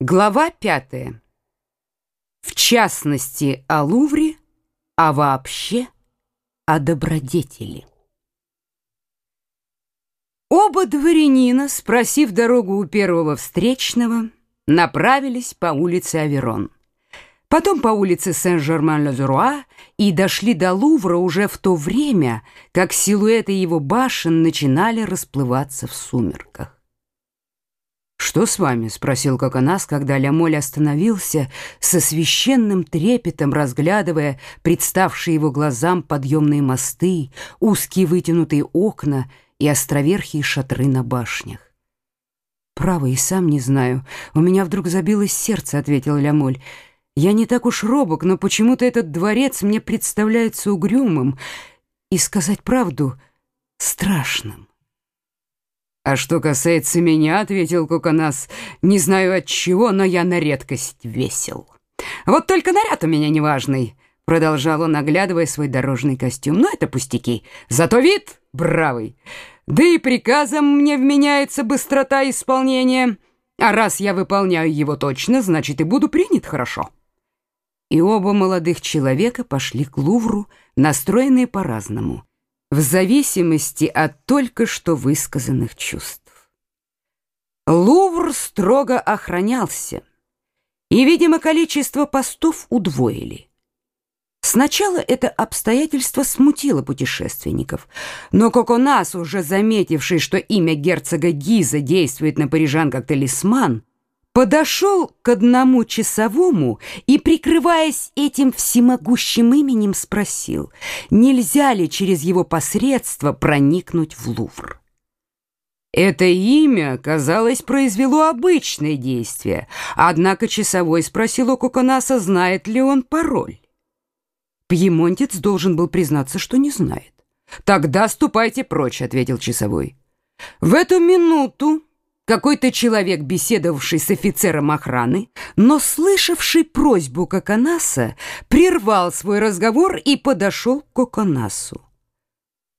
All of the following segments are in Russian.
Глава пятая. В частности, о Лувре, а вообще о добродетели. Оба дворянина, спросив дорогу у первого встречного, направились по улице Аверон. Потом по улице Сен-Жерман-Лазуруа и дошли до Лувра уже в то время, как силуэты его башен начинали расплываться в сумерках. «Что с вами?» — спросил Коконас, когда Лямоль остановился, со священным трепетом разглядывая представшие его глазам подъемные мосты, узкие вытянутые окна и островерхие шатры на башнях. «Право, и сам не знаю. У меня вдруг забилось сердце», — ответил Лямоль. «Я не так уж робок, но почему-то этот дворец мне представляется угрюмым и, сказать правду, страшным». «А что касается меня, — ответил Куканас, — не знаю от чего, но я на редкость весел. Вот только наряд у меня неважный, — продолжал он, оглядывая свой дорожный костюм. Но это пустяки, зато вид бравый. Да и приказом мне вменяется быстрота исполнения, а раз я выполняю его точно, значит и буду принят хорошо». И оба молодых человека пошли к Лувру, настроенные по-разному в зависимости от только что высказанных чувств. Лувр строго охранялся, и, видимо, количество постов удвоили. Сначала это обстоятельство смутило путешественников, но Коконас, уже заметивший, что имя герцога Гиза действует на парижан как талисман, подошел к одному часовому и, прикрываясь этим всемогущим именем, спросил, нельзя ли через его посредство проникнуть в Лувр. Это имя, казалось, произвело обычное действие, однако часовой спросил у Коконаса, знает ли он пароль. Пьемонтец должен был признаться, что не знает. «Тогда ступайте прочь», — ответил часовой. В эту минуту какой-то человек, беседовавший с офицером охраны, но слышавший просьбу Коконаса, прервал свой разговор и подошел к Коконасу.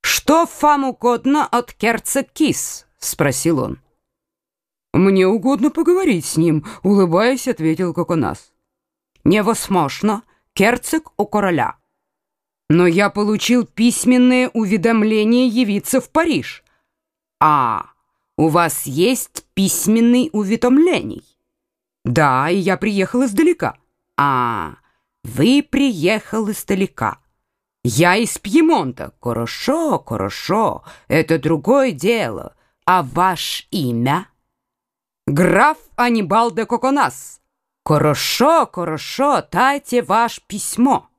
«Что вам угодно от керца Кис?» — спросил он. «Мне угодно поговорить с ним», — улыбаясь, ответил Коконас. «Невозможно. Керцог у короля». «Но я получил письменное уведомление явиться в Париж». «А, у вас есть письменный уведомлений? Да, и я приехал издалека. А, вы приехал издалека. Я из Пьемонта. Хорошо, хорошо, это другое дело. А ваше имя? Граф Анибал де Коконас. Хорошо, хорошо, дайте ваше письмо.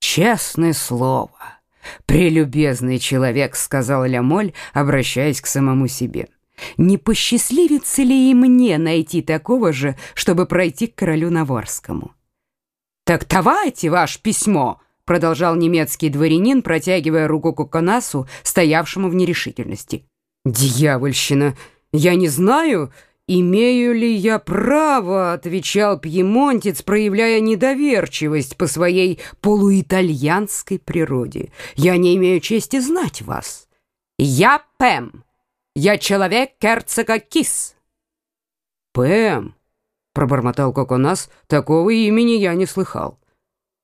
Честное слово. «Прелюбезный человек», — сказал Лямоль, обращаясь к самому себе. «Не посчастливится ли и мне найти такого же, чтобы пройти к королю Наварскому?» «Так давайте ваше письмо», — продолжал немецкий дворянин, протягивая руку Коконасу, стоявшему в нерешительности. «Дьявольщина! Я не знаю...» «Имею ли я право?» — отвечал пьемонтец, проявляя недоверчивость по своей полуитальянской природе. «Я не имею чести знать вас. Я Пэм. Я человек герцога Кис». «Пэм?» — пробормотал Коконас. «Такого имени я не слыхал».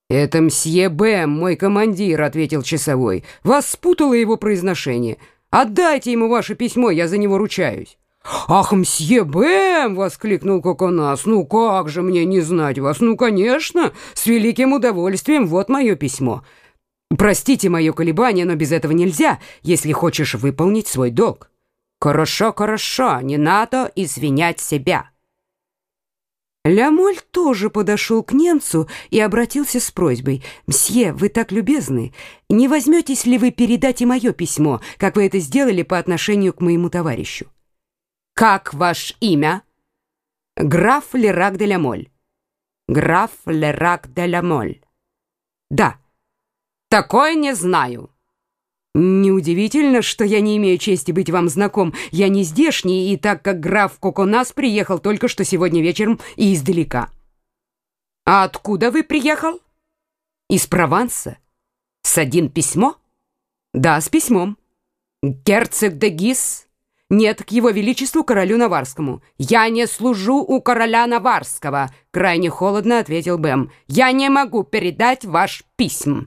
«Это мсье Бэм, мой командир», — ответил часовой. «Вас спутало его произношение. Отдайте ему ваше письмо, я за него ручаюсь». «Ах, мсье Бэм!» — воскликнул Коконас. «Ну как же мне не знать вас? Ну, конечно, с великим удовольствием. Вот мое письмо. Простите мое колебание, но без этого нельзя, если хочешь выполнить свой долг». «Хорошо, хорошо, не надо извинять себя». Лямоль тоже подошел к немцу и обратился с просьбой. «Мсье, вы так любезны. Не возьметесь ли вы передать и мое письмо, как вы это сделали по отношению к моему товарищу?» «Как ваше имя?» «Граф Лерак де Ламоль». «Граф Лерак де Ламоль». «Да». «Такое не знаю». «Неудивительно, что я не имею чести быть вам знаком. Я не здешний, и так как граф Коконас приехал только что сегодня вечером и издалека». «А откуда вы приехал?» «Из Прованса». «С один письмо?» «Да, с письмом». «Герцог де Гис Нет, к его величеству королю Наварскому. Я не служу у короля Наварского, крайне холодно ответил Бэм. Я не могу передать ваш письм.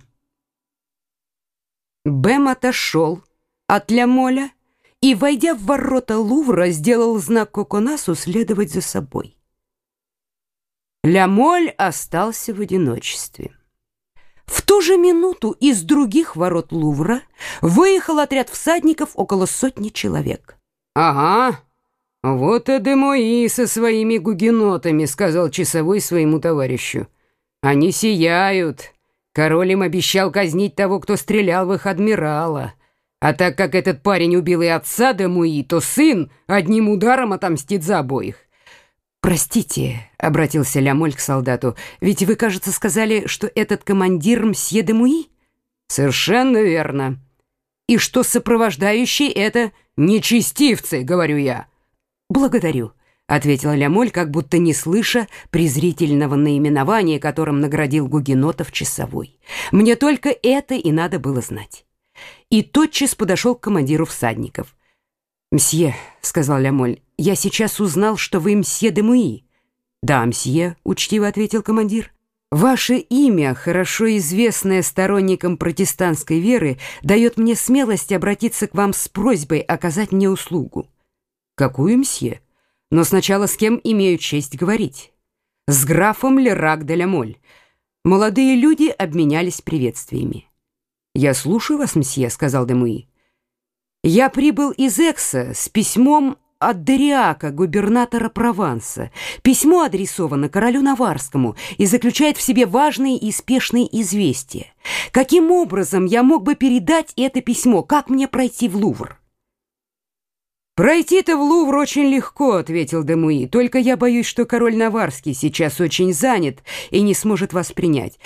Бэм отошел от Лямоля и, войдя в ворота Лувра, сделал знак Коконасу следовать за собой. Лямоль остался в одиночестве. В ту же минуту из других ворот Лувра выехал отряд всадников около сотни человек. «Ага, вот и Демои со своими гугенотами», — сказал часовой своему товарищу. «Они сияют. Король им обещал казнить того, кто стрелял в их адмирала. А так как этот парень убил и отца Демуи, то сын одним ударом отомстит за обоих. «Простите», — обратился Лямоль к солдату, «ведь вы, кажется, сказали, что этот командир мсье де Муи?» «Совершенно верно. И что сопровождающие это нечестивцы, говорю я». «Благодарю», — ответил Лямоль, как будто не слыша презрительного наименования, которым наградил Гугенотов часовой. «Мне только это и надо было знать». И тотчас подошел к командиру всадников. «Мсье», — сказал Лямоль, — «я сейчас узнал, что вы мсье де Муи». «Да, мсье», — учтиво ответил командир. «Ваше имя, хорошо известное сторонникам протестантской веры, дает мне смелость обратиться к вам с просьбой оказать мне услугу». «Какую, мсье? Но сначала с кем имею честь говорить?» «С графом Лерак де Лямоль». Молодые люди обменялись приветствиями. «Я слушаю вас, мсье», — сказал Демуи. Я прибыл из Экса с письмом от Дериака, губернатора Прованса. Письмо адресовано королю Наварскому и заключает в себе важные и спешные известия. Каким образом я мог бы передать это письмо? Как мне пройти в Лувр? «Пройти-то в Лувр очень легко», — ответил Демуи. «Только я боюсь, что король Наварский сейчас очень занят и не сможет вас принять.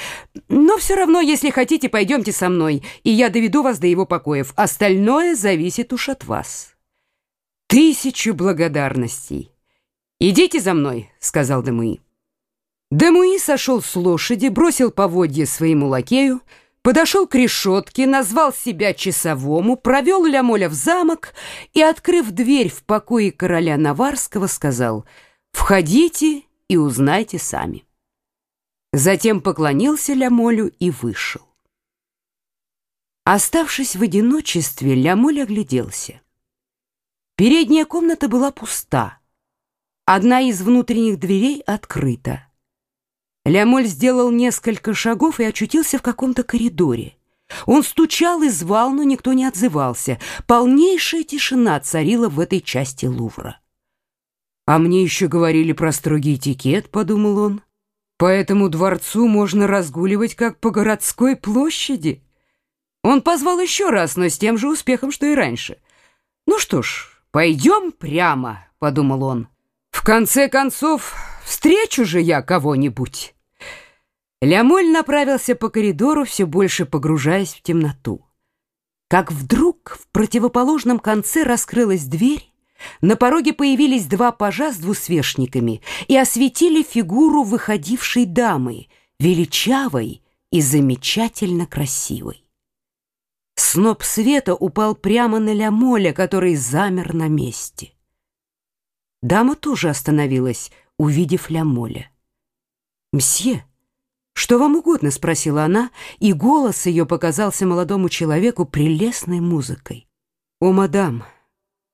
Но все равно, если хотите, пойдемте со мной, и я доведу вас до его покоев. Остальное зависит уж от вас». «Тысячу благодарностей!» «Идите за мной», — сказал Демуи. Демуи сошел с лошади, бросил поводья своему лакею, подошел к решетке, назвал себя часовому, провел Лямоля в замок и, открыв дверь в покое короля Наварского, сказал «Входите и узнайте сами». Затем поклонился Лямолю и вышел. Оставшись в одиночестве, Лямоль огляделся. Передняя комната была пуста. Одна из внутренних дверей открыта. Лямоль сделал несколько шагов и очутился в каком-то коридоре. Он стучал и звал, но никто не отзывался. Полнейшая тишина царила в этой части Лувра. «А мне еще говорили про строгий этикет», — подумал он. «По этому дворцу можно разгуливать, как по городской площади». Он позвал еще раз, но с тем же успехом, что и раньше. «Ну что ж, пойдем прямо», — подумал он. «В конце концов, встречу же я кого-нибудь». Лямоль направился по коридору, все больше погружаясь в темноту. Как вдруг в противоположном конце раскрылась дверь, на пороге появились два пажа с двусвешниками и осветили фигуру выходившей дамы, величавой и замечательно красивой. Сноп света упал прямо на Лямоля, который замер на месте. Дама тоже остановилась, увидев Лямоля. «Мсье!» «Что вам угодно?» — спросила она, и голос ее показался молодому человеку прелестной музыкой. «О, мадам,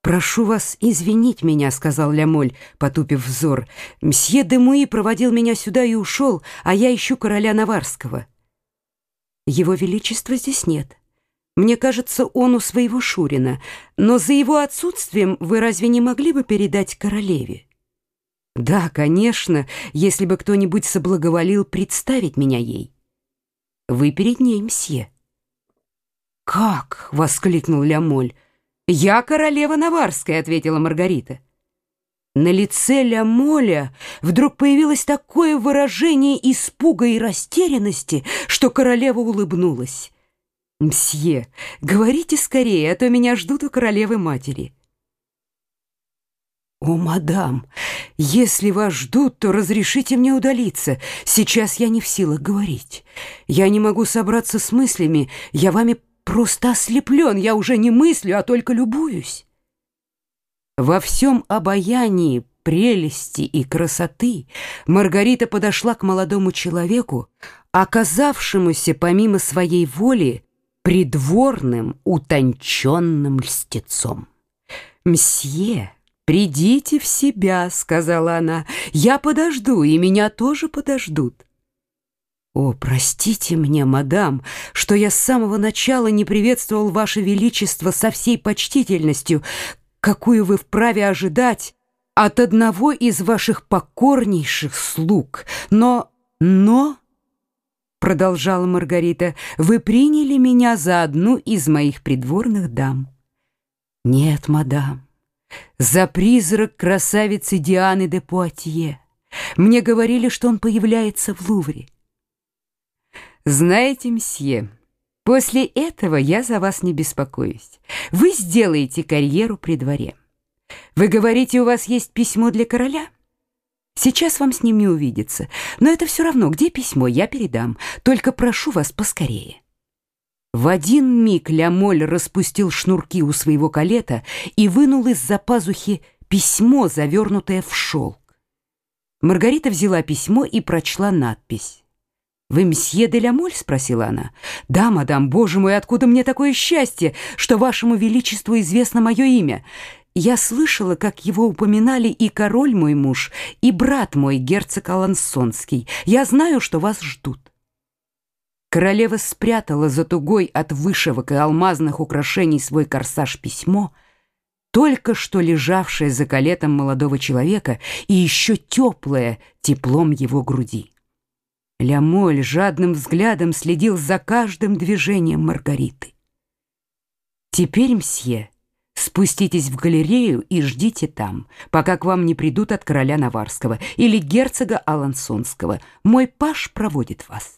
прошу вас извинить меня», — сказал Лямоль, потупив взор. «Мсье де Муи проводил меня сюда и ушел, а я ищу короля Наварского». «Его величества здесь нет. Мне кажется, он у своего Шурина, но за его отсутствием вы разве не могли бы передать королеве?» Да, конечно, если бы кто-нибудь соблаговолил представить меня ей. Вы перед ней, мсье. Как? воскликнул Лямоль. Я королева Наварская, ответила Маргарита. На лице Лямоля вдруг появилось такое выражение испуга и растерянности, что королева улыбнулась. «Мсье, говорите скорее, а то меня ждут у королевы матери». «О, мадам, если вас ждут, то разрешите мне удалиться. Сейчас я не в силах говорить. Я не могу собраться с мыслями. Я вами просто ослеплен. Я уже не мыслю, а только любуюсь». Во всем обаянии, прелести и красоты Маргарита подошла к молодому человеку, оказавшемуся помимо своей воли придворным утонченным льстецом. «Мсье, придите в себя», — сказала она, — «я подожду, и меня тоже подождут». «О, простите мне, мадам, что я с самого начала не приветствовал Ваше Величество со всей почтительностью, какую вы вправе ожидать от одного из ваших покорнейших слуг. Но, но...» Продолжала Маргарита, «вы приняли меня за одну из моих придворных дам». «Нет, мадам, за призрак красавицы Дианы де Пуатье. Мне говорили, что он появляется в Лувре». «Знаете, мсье, после этого я за вас не беспокоюсь. Вы сделаете карьеру при дворе. Вы говорите, у вас есть письмо для короля?» Сейчас вам с ним не увидеться, но это все равно, где письмо, я передам. Только прошу вас поскорее». В один миг Лямоль распустил шнурки у своего калета и вынул из-за пазухи письмо, завернутое в шелк. Маргарита взяла письмо и прочла надпись. «Вы мсье де Лямоль?» — спросила она. «Да, мадам, боже мой, откуда мне такое счастье, что вашему величеству известно мое имя? Я слышала, как его упоминали и король мой муж, и брат мой, герцог Алансонский. Я знаю, что вас ждут». Королева спрятала за тугой от вышивок и алмазных украшений свой корсаж письмо, только что лежавшее за калетом молодого человека и еще теплое теплом его груди. Лямоль жадным взглядом следил за каждым движением Маргариты. «Теперь, мсье, спуститесь в галерею и ждите там, пока к вам не придут от короля Наварского или герцога Алансонского. Мой паш проводит вас».